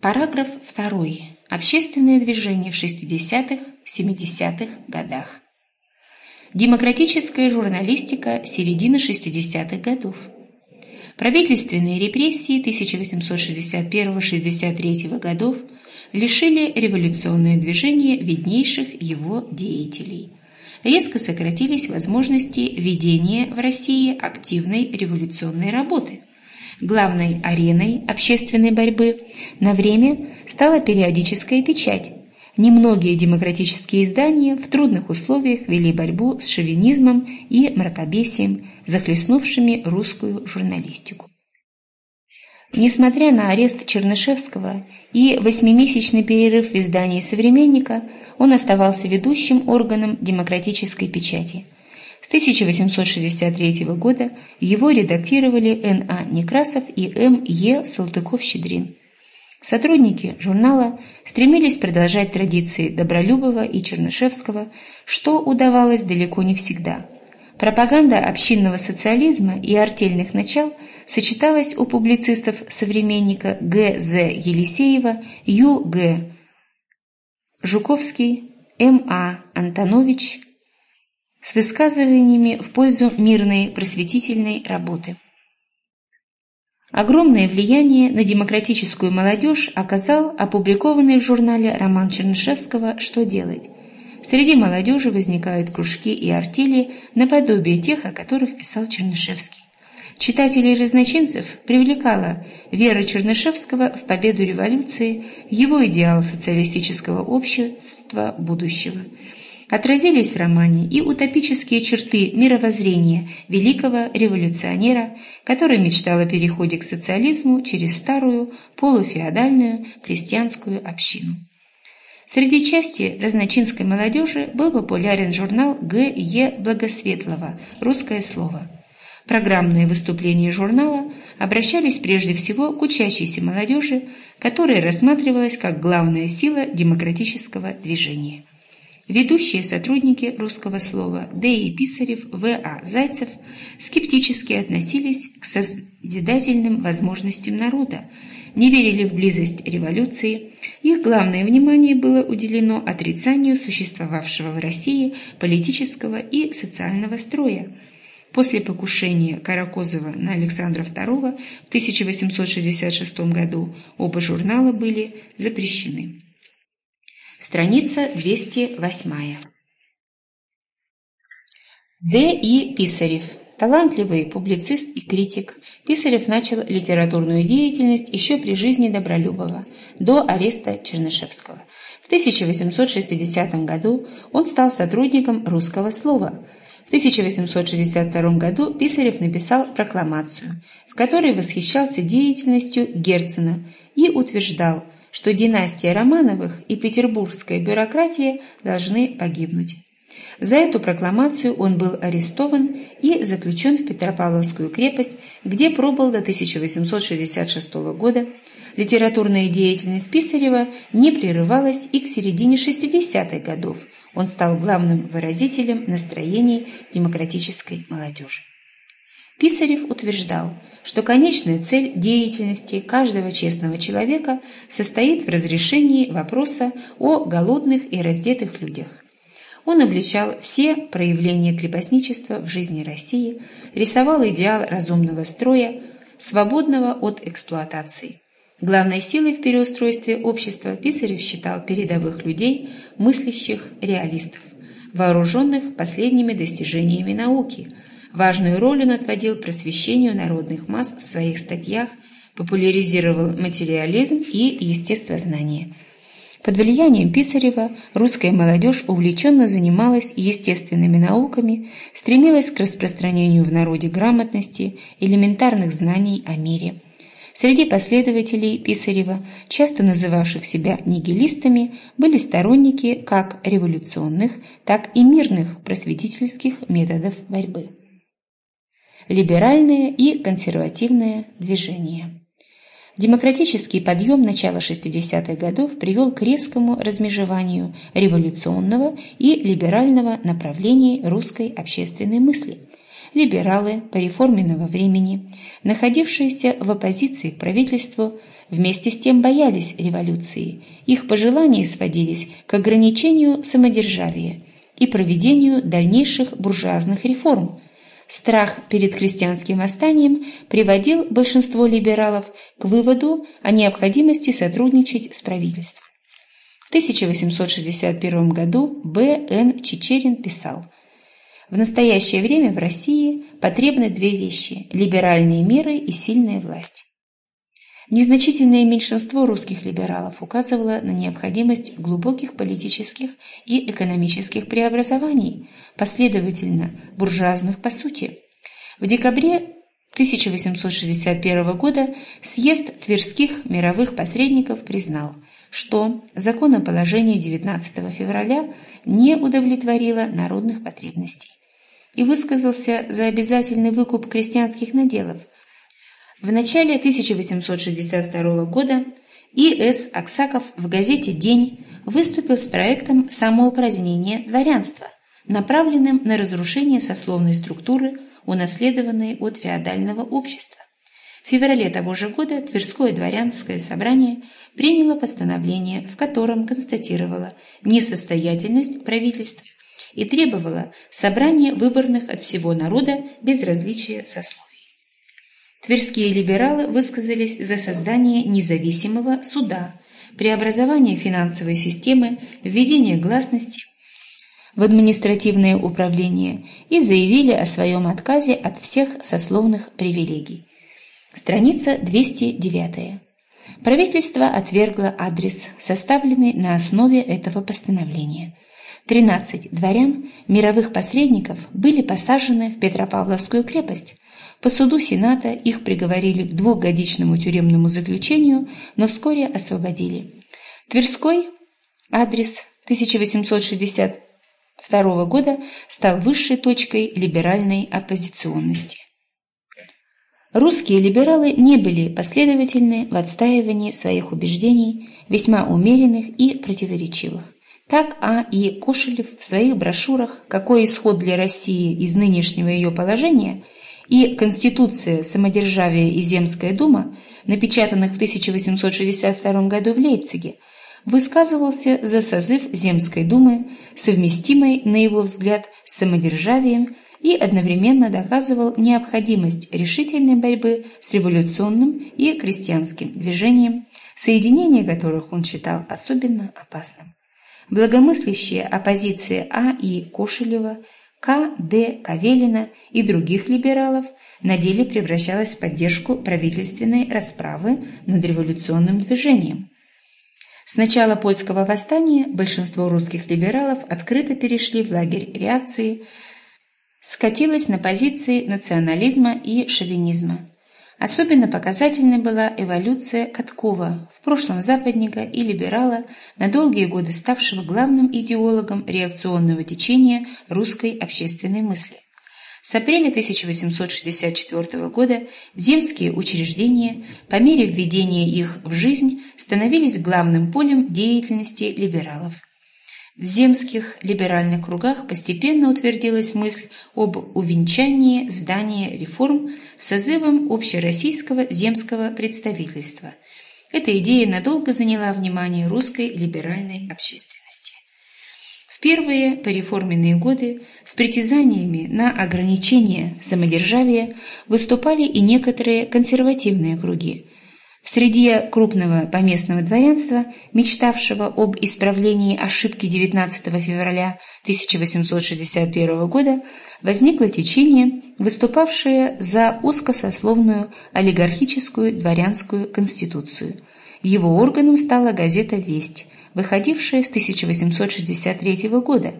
Параграф 2. Общественное движение в 60-70-х годах. Демократическая журналистика середины 60-х годов. Правительственные репрессии 1861-63 годов лишили революционное движение виднейших его деятелей. Резко сократились возможности ведения в России активной революционной работы – Главной ареной общественной борьбы на время стала периодическая печать. Немногие демократические издания в трудных условиях вели борьбу с шовинизмом и мракобесием, захлестнувшими русскую журналистику. Несмотря на арест Чернышевского и восьмимесячный перерыв в издании «Современника», он оставался ведущим органом демократической печати – с 1863 года его редактировали Н.А. Некрасов и М.Е. Салтыков-Щедрин. Сотрудники журнала стремились продолжать традиции Добролюбова и Чернышевского, что удавалось далеко не всегда. Пропаганда общинного социализма и артельных начал сочеталась у публицистов современника Г. З. Елисеева, Ю. Г. Жуковский, М. А. Антонович, с высказываниями в пользу мирной просветительной работы. Огромное влияние на демократическую молодежь оказал опубликованный в журнале роман Чернышевского «Что делать?». Среди молодежи возникают кружки и артели наподобие тех, о которых писал Чернышевский. Читателей разночинцев привлекала вера Чернышевского в победу революции, его идеал социалистического общества будущего – отразились в романе и утопические черты мировоззрения великого революционера, который мечтал о переходе к социализму через старую полуфеодальную крестьянскую общину. Среди части разночинской молодежи был популярен журнал Г. Е. Благосветлого «Русское слово». Программные выступления журнала обращались прежде всего к учащейся молодежи, которая рассматривалась как главная сила демократического движения. Ведущие сотрудники русского слова Д. И. Писарев, В. А. Зайцев скептически относились к созидательным возможностям народа, не верили в близость революции, их главное внимание было уделено отрицанию существовавшего в России политического и социального строя. После покушения Каракозова на Александра II в 1866 году оба журнала были запрещены. Страница 208. Д. И. Писарев. Талантливый публицист и критик, Писарев начал литературную деятельность еще при жизни Добролюбова, до ареста Чернышевского. В 1860 году он стал сотрудником русского слова. В 1862 году Писарев написал прокламацию, в которой восхищался деятельностью Герцена и утверждал – что династия Романовых и петербургская бюрократия должны погибнуть. За эту прокламацию он был арестован и заключен в Петропавловскую крепость, где пробыл до 1866 года. Литературная деятельность Писарева не прерывалась и к середине 60-х годов. Он стал главным выразителем настроений демократической молодежи. Писарев утверждал, что конечная цель деятельности каждого честного человека состоит в разрешении вопроса о голодных и раздетых людях. Он обличал все проявления крепостничества в жизни России, рисовал идеал разумного строя, свободного от эксплуатации. Главной силой в переустройстве общества Писарев считал передовых людей, мыслящих реалистов, вооруженных последними достижениями науки – Важную роль он отводил просвещению народных масс в своих статьях, популяризировал материализм и естествознание. Под влиянием Писарева русская молодежь увлеченно занималась естественными науками, стремилась к распространению в народе грамотности, элементарных знаний о мире. Среди последователей Писарева, часто называвших себя нигилистами, были сторонники как революционных, так и мирных просветительских методов борьбы либеральное и консервативное движение. Демократический подъем начала 60-х годов привел к резкому размежеванию революционного и либерального направлений русской общественной мысли. Либералы по реформенного времени, находившиеся в оппозиции к правительству, вместе с тем боялись революции. Их пожелания сводились к ограничению самодержавия и проведению дальнейших буржуазных реформ. Страх перед крестьянским восстанием приводил большинство либералов к выводу о необходимости сотрудничать с правительством. В 1861 году Б. Н. Чечерин писал «В настоящее время в России потребны две вещи – либеральные меры и сильная власть». Незначительное меньшинство русских либералов указывало на необходимость глубоких политических и экономических преобразований, последовательно буржуазных по сути. В декабре 1861 года съезд тверских мировых посредников признал, что законоположение 19 февраля не удовлетворило народных потребностей и высказался за обязательный выкуп крестьянских наделов – в начале 1862 года И.С. Аксаков в газете «День» выступил с проектом самоупразднения дворянства, направленным на разрушение сословной структуры, унаследованной от феодального общества. В феврале того же года Тверское дворянское собрание приняло постановление, в котором констатировало несостоятельность правительства и требовало собрания выборных от всего народа без различия сословий. Тверские либералы высказались за создание независимого суда, преобразование финансовой системы, введение гласности в административное управление и заявили о своем отказе от всех сословных привилегий. Страница 209. Правительство отвергло адрес, составленный на основе этого постановления. 13 дворян, мировых посредников, были посажены в Петропавловскую крепость, по суду Сената их приговорили к двухгодичному тюремному заключению, но вскоре освободили. Тверской адрес 1862 года стал высшей точкой либеральной оппозиционности. Русские либералы не были последовательны в отстаивании своих убеждений, весьма умеренных и противоречивых. Так А. И. Кошелев в своих брошюрах «Какой исход для России из нынешнего ее положения» и Конституция самодержавия и Земская дума, напечатанных в 1862 году в Лейпциге, высказывался за созыв Земской думы, совместимой, на его взгляд, с самодержавием и одновременно доказывал необходимость решительной борьбы с революционным и крестьянским движением, соединение которых он считал особенно опасным. Благомыслящая оппозиция А. И. Кошелева – к. Д. Кавелина и других либералов на деле превращалась в поддержку правительственной расправы над революционным движением. С начала польского восстания большинство русских либералов открыто перешли в лагерь реакции, скатилось на позиции национализма и шовинизма. Особенно показательной была эволюция Каткова, в прошлом западника и либерала, на долгие годы ставшего главным идеологом реакционного течения русской общественной мысли. С апреля 1864 года земские учреждения, по мере введения их в жизнь, становились главным полем деятельности либералов – в земских либеральных кругах постепенно утвердилась мысль об увенчании здания реформ созывом общероссийского земского представительства. Эта идея надолго заняла внимание русской либеральной общественности. В первые пореформенные годы с притязаниями на ограничение самодержавия выступали и некоторые консервативные круги – в среде крупного поместного дворянства, мечтавшего об исправлении ошибки 19 февраля 1861 года, возникло течение, выступавшее за узкосословную олигархическую дворянскую конституцию. Его органом стала газета «Весть», выходившая с 1863 года.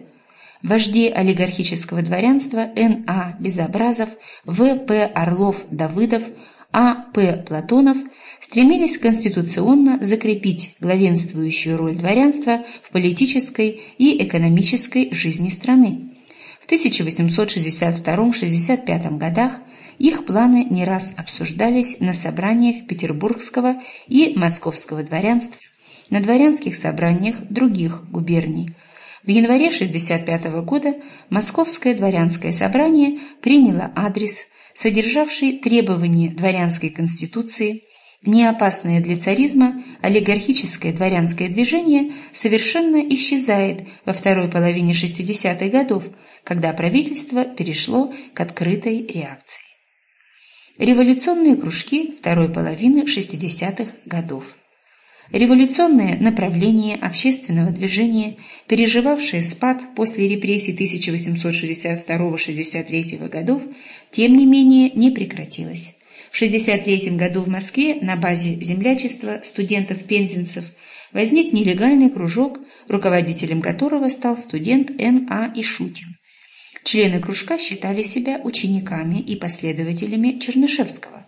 Вожди олигархического дворянства Н.А. Безобразов, В.П. Орлов-Давыдов, А.П. Платонов – стремились конституционно закрепить главенствующую роль дворянства в политической и экономической жизни страны. В 1862-65 годах их планы не раз обсуждались на собраниях Петербургского и Московского дворянства, на дворянских собраниях других губерний. В январе 1965 года Московское дворянское собрание приняло адрес, содержавший требования дворянской конституции, неопасное для царизма олигархическое дворянское движение совершенно исчезает во второй половине 60-х годов, когда правительство перешло к открытой реакции. Революционные кружки второй половины 60-х годов. Революционное направление общественного движения, переживавшее спад после репрессий 1862-63 годов, тем не менее не прекратилось. В 1963 году в Москве на базе землячества студентов-пензенцев возник нелегальный кружок, руководителем которого стал студент Н.А. Ишутин. Члены кружка считали себя учениками и последователями Чернышевского.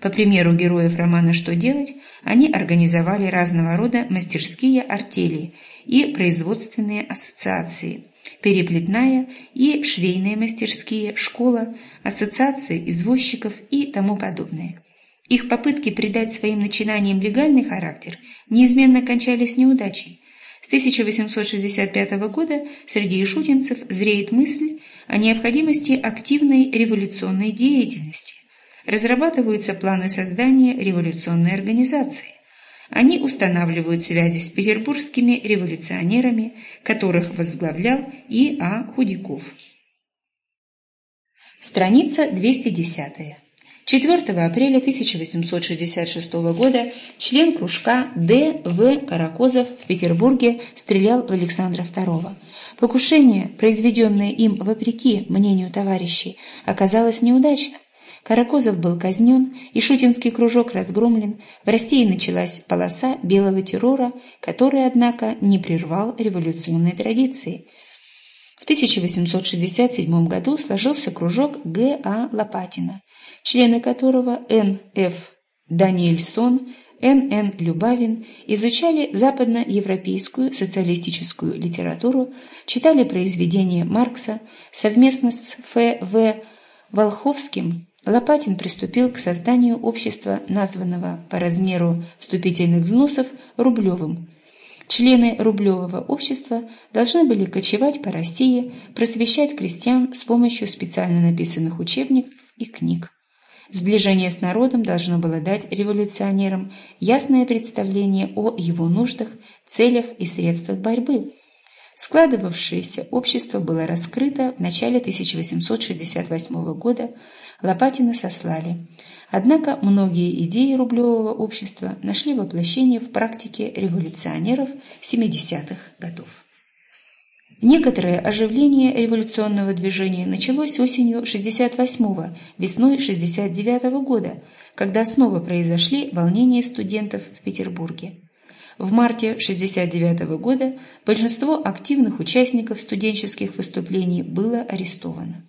По примеру героев романа «Что делать» они организовали разного рода мастерские артели и производственные ассоциации – переплетная и швейные мастерские, школа, ассоциации извозчиков и тому подобное. Их попытки придать своим начинаниям легальный характер неизменно кончались неудачей. С 1865 года среди ишутинцев зреет мысль о необходимости активной революционной деятельности. Разрабатываются планы создания революционной организации. Они устанавливают связи с петербургскими революционерами, которых возглавлял И. А. Худяков. Страница 210. 4 апреля 1866 года член кружка Д. В. Каракозов в Петербурге стрелял в Александра II. Покушение, произведенное им вопреки мнению товарищей, оказалось неудачным. Каракозов был казнен, и шутинский кружок разгромлен, в России началась полоса белого террора, который, однако, не прервал революционной традиции. В 1867 году сложился кружок Г. А. Лопатина, члены которого Н. Ф. Даниэльсон, Н. Н. Любавин изучали западноевропейскую социалистическую литературу, читали произведения Маркса совместно с Ф. В. Волховским Лопатин приступил к созданию общества, названного по размеру вступительных взносов Рублевым. Члены Рублевого общества должны были кочевать по России, просвещать крестьян с помощью специально написанных учебников и книг. Сближение с народом должно было дать революционерам ясное представление о его нуждах, целях и средствах борьбы. Складывавшееся общество было раскрыто в начале 1868 года Лопатина сослали. Однако многие идеи рублевого общества нашли воплощение в практике революционеров 70-х годов. Некоторое оживление революционного движения началось осенью 68-го, весной 69-го года, когда снова произошли волнения студентов в Петербурге. В марте 69 -го года большинство активных участников студенческих выступлений было арестовано.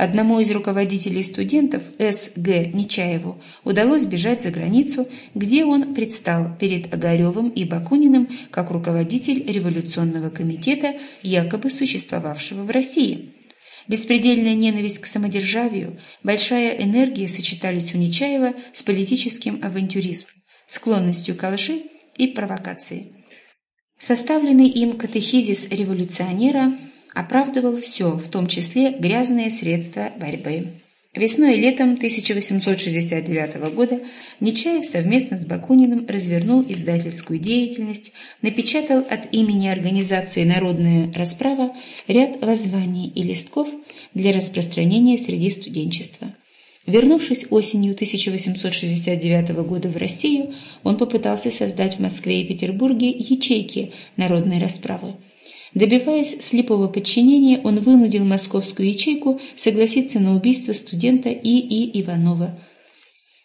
Одному из руководителей студентов, С. Г. Нечаеву, удалось бежать за границу, где он предстал перед Огаревым и Бакуниным как руководитель революционного комитета, якобы существовавшего в России. Беспредельная ненависть к самодержавию, большая энергия сочетались у Нечаева с политическим авантюризмом, склонностью к лжи и провокации. Составленный им катехизис революционера – оправдывал все, в том числе грязные средства борьбы. Весной и летом 1869 года Нечаев совместно с Бакуниным развернул издательскую деятельность, напечатал от имени организации «Народная расправа» ряд воззваний и листков для распространения среди студенчества. Вернувшись осенью 1869 года в Россию, он попытался создать в Москве и Петербурге ячейки народной расправы – Добиваясь слепого подчинения, он вынудил московскую ячейку согласиться на убийство студента И.И. Иванова.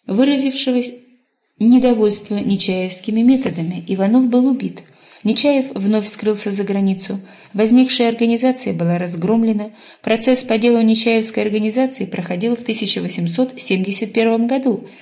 Выразившего недовольство Нечаевскими методами, Иванов был убит. Нечаев вновь скрылся за границу. Возникшая организация была разгромлена. Процесс по делу Нечаевской организации проходил в 1871 году –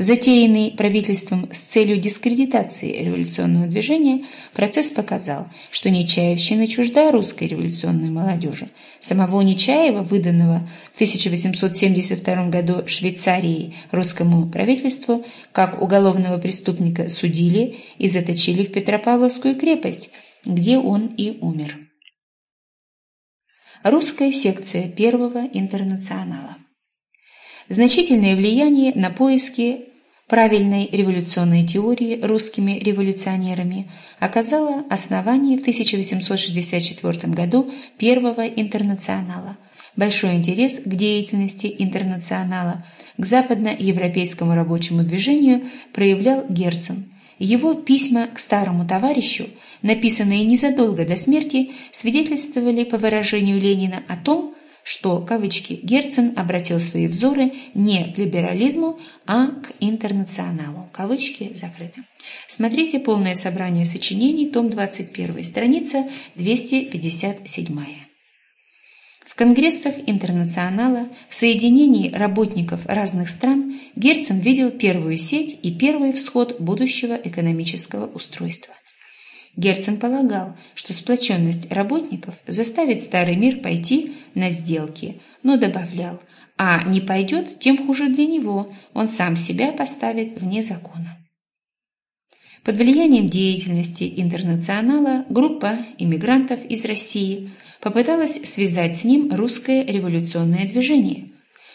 Затеянный правительством с целью дискредитации революционного движения, процесс показал, что Нечаевщина чужда русской революционной молодежи. Самого Нечаева, выданного в 1872 году Швейцарией русскому правительству, как уголовного преступника судили и заточили в Петропавловскую крепость, где он и умер. Русская секция Первого интернационала Значительное влияние на поиски правильной революционной теории русскими революционерами оказала основание в 1864 году первого интернационала. Большой интерес к деятельности интернационала, к западноевропейскому рабочему движению проявлял Герцен. Его письма к старому товарищу, написанные незадолго до смерти, свидетельствовали по выражению Ленина о том, что, кавычки, Герцен обратил свои взоры не к либерализму, а к интернационалу, кавычки закрыты. Смотрите полное собрание сочинений, том 21, страница 257. В конгрессах интернационала, в соединении работников разных стран, Герцен видел первую сеть и первый всход будущего экономического устройства. Герцен полагал, что сплоченность работников заставит старый мир пойти на сделки, но добавлял, а не пойдет, тем хуже для него, он сам себя поставит вне закона. Под влиянием деятельности интернационала группа иммигрантов из России попыталась связать с ним русское революционное движение.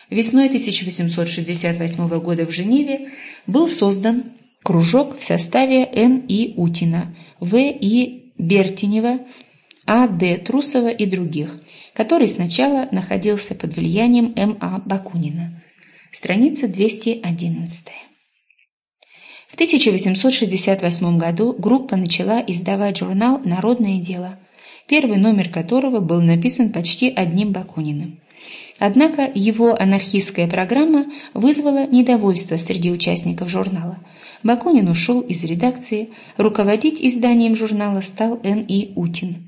Весной 1868 года в Женеве был создан кружок в составе Н. И. Утина, В. И. Бертинева, А. Д. Трусова и других, который сначала находился под влиянием М. А. Бакунина. Страница 211. В 1868 году группа начала издавать журнал «Народное дело», первый номер которого был написан почти одним Бакуниным. Однако его анархистская программа вызвала недовольство среди участников журнала – Бакунин ушел из редакции, руководить изданием журнала стал Н.И. Утин.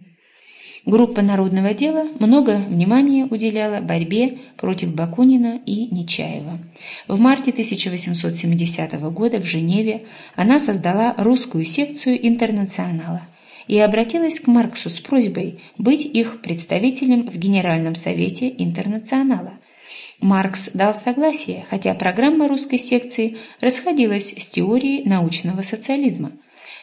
Группа народного дела много внимания уделяла борьбе против Бакунина и Нечаева. В марте 1870 года в Женеве она создала русскую секцию интернационала и обратилась к Марксу с просьбой быть их представителем в Генеральном совете интернационала – Маркс дал согласие, хотя программа русской секции расходилась с теорией научного социализма.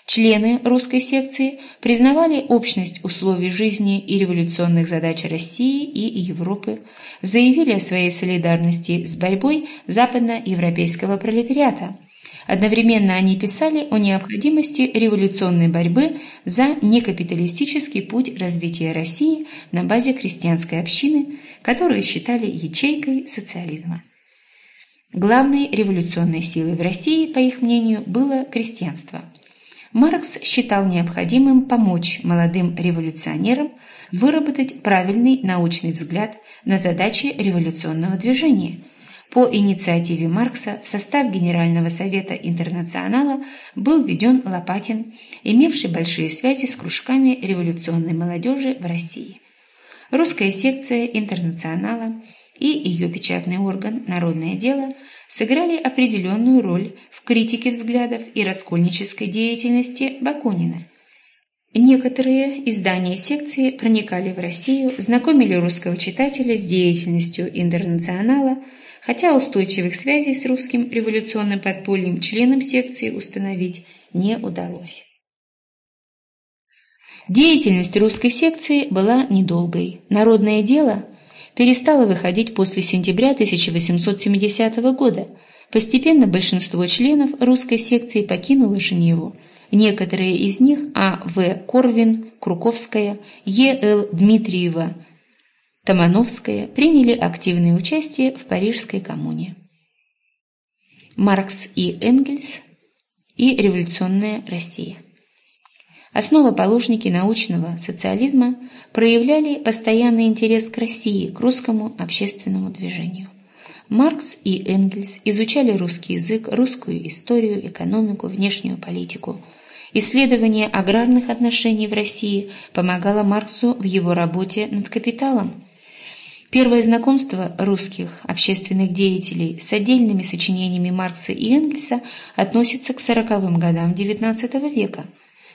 Члены русской секции признавали общность условий жизни и революционных задач России и Европы, заявили о своей солидарности с борьбой западноевропейского пролетариата – Одновременно они писали о необходимости революционной борьбы за некапиталистический путь развития России на базе крестьянской общины, которую считали ячейкой социализма. Главной революционной силой в России, по их мнению, было крестьянство. Маркс считал необходимым помочь молодым революционерам выработать правильный научный взгляд на задачи революционного движения – по инициативе Маркса в состав Генерального совета интернационала был введен Лопатин, имевший большие связи с кружками революционной молодежи в России. Русская секция интернационала и ее печатный орган «Народное дело» сыграли определенную роль в критике взглядов и раскольнической деятельности Бакунина. Некоторые издания секции проникали в Россию, знакомили русского читателя с деятельностью интернационала – хотя устойчивых связей с русским революционным подпольем членам секции установить не удалось. Деятельность русской секции была недолгой. Народное дело перестало выходить после сентября 1870 года. Постепенно большинство членов русской секции покинуло Женеву. Некоторые из них А. В. Корвин, Круковская, Е. Л. Дмитриева – Тамановская приняли активное участие в Парижской коммуне. Маркс и Энгельс и революционная Россия. Основоположники научного социализма проявляли постоянный интерес к России, к русскому общественному движению. Маркс и Энгельс изучали русский язык, русскую историю, экономику, внешнюю политику. Исследование аграрных отношений в России помогало Марксу в его работе над «Капиталом», Первое знакомство русских общественных деятелей с отдельными сочинениями Маркса и Энгельса относится к сороковым годам XIX века.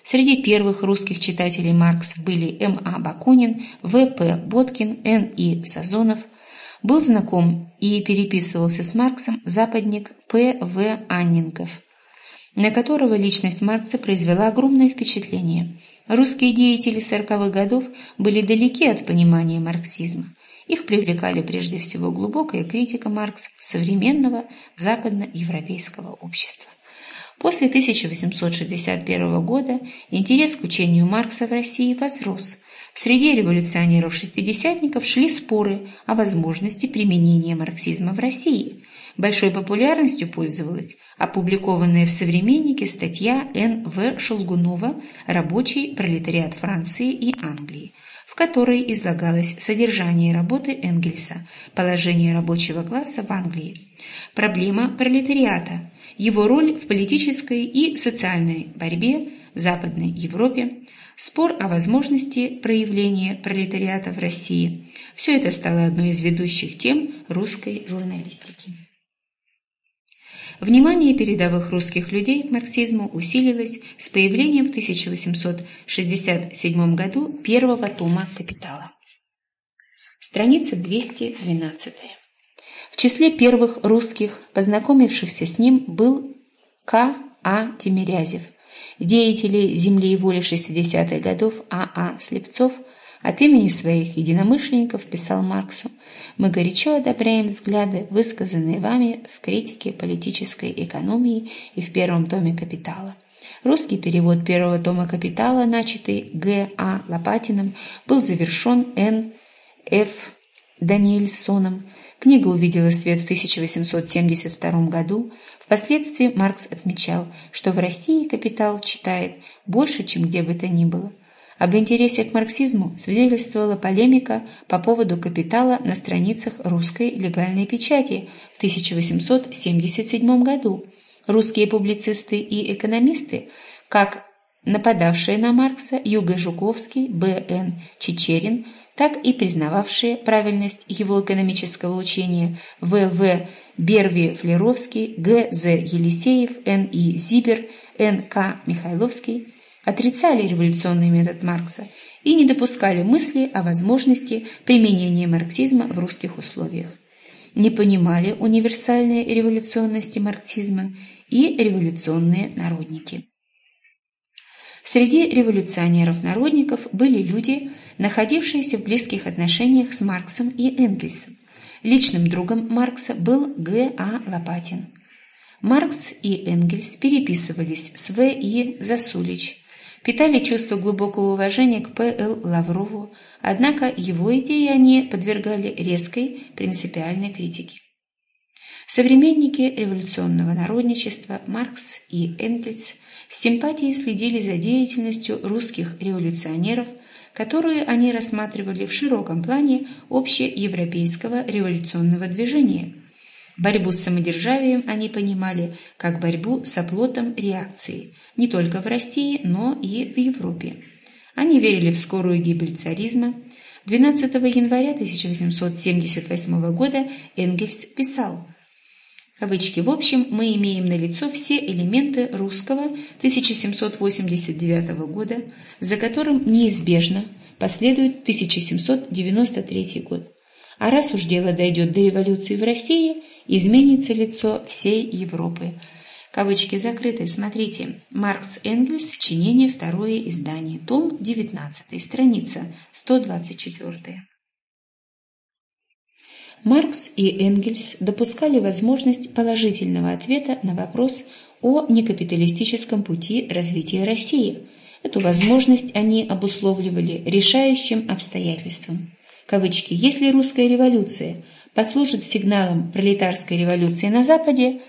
Среди первых русских читателей Маркса были М. А. Бакунин, В. П. Боткин, Н. И. Сазонов. Был знаком и переписывался с Марксом западник П. В. Анненков, на которого личность Маркса произвела огромное впечатление. Русские деятели сороковых годов были далеки от понимания марксизма. Их привлекали прежде всего глубокая критика Маркса современного западноевропейского общества. После 1861 года интерес к учению Маркса в России возрос. В среде революционеров-шестидесятников шли споры о возможности применения марксизма в России. Большой популярностью пользовалась опубликованная в «Современнике» статья Н. В. Шелгунова «Рабочий пролетариат Франции и Англии», в которой излагалось содержание работы Энгельса «Положение рабочего класса в Англии», проблема пролетариата, его роль в политической и социальной борьбе в Западной Европе, спор о возможности проявления пролетариата в России. Все это стало одной из ведущих тем русской журналистики. Внимание передовых русских людей к марксизму усилилось с появлением в 1867 году первого тома «Капитала». Страница 212. В числе первых русских, познакомившихся с ним, был К. А. Тимирязев. Деятели «Земли и воли» 60-х годов А. А. Слепцов от имени своих единомышленников писал Марксу «Мы горячо одобряем взгляды, высказанные вами в критике политической экономии и в первом томе «Капитала». Русский перевод первого тома «Капитала», начатый Г. А. Лопатиным, был завершен Н. Ф. Даниэльсоном Книга увидела свет в 1872 году. Впоследствии Маркс отмечал, что в России «Капитал» читает больше, чем где бы то ни было. Об интересе к марксизму свидетельствовала полемика по поводу «Капитала» на страницах русской легальной печати в 1877 году. Русские публицисты и экономисты, как нападавшие на Маркса Юга Жуковский, Б.Н. Чечерин, так и признававшие правильность его экономического учения В.В. Берви-Флеровский, Г.З. Елисеев, Н.И. Зибер, Н.К. Михайловский отрицали революционный метод Маркса и не допускали мысли о возможности применения марксизма в русских условиях. Не понимали универсальной революционности марксизма и революционные народники. Среди революционеров-народников были люди, находившиеся в близких отношениях с Марксом и Энгельсом. Личным другом Маркса был Г. А. Лопатин. Маркс и Энгельс переписывались с В. И. Засулич, питали чувство глубокого уважения к П. Л. Лаврову, однако его идеи они подвергали резкой принципиальной критике. Современники революционного народничества Маркс и Энгельс – с симпатией следили за деятельностью русских революционеров, которую они рассматривали в широком плане общеевропейского революционного движения. Борьбу с самодержавием они понимали как борьбу с оплотом реакции, не только в России, но и в Европе. Они верили в скорую гибель царизма. 12 января 1878 года Энгельс писал – Кавычки. В общем, мы имеем на лицо все элементы русского 1789 года, за которым неизбежно последует 1793 год. А раз уж дело дойдет до революции в России, изменится лицо всей Европы. Кавычки закрыты. Смотрите. Маркс Энгельс. Сочинение. Второе издание. Том 19. Страница 124. Маркс и Энгельс допускали возможность положительного ответа на вопрос о некапиталистическом пути развития России. Эту возможность они обусловливали решающим обстоятельством. Кавычки «Если русская революция послужит сигналом пролетарской революции на Западе,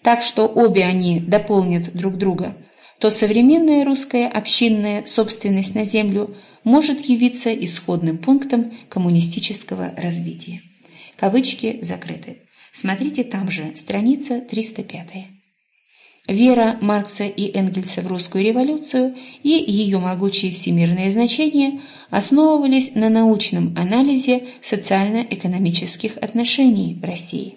так что обе они дополнят друг друга, то современная русская общинная собственность на землю может явиться исходным пунктом коммунистического развития. Кавычки закрыты. Смотрите там же, страница 305. Вера Маркса и Энгельса в русскую революцию и ее могучие всемирные значения основывались на научном анализе социально-экономических отношений в России.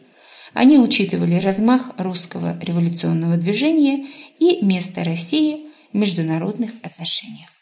Они учитывали размах русского революционного движения и место России в международных отношениях.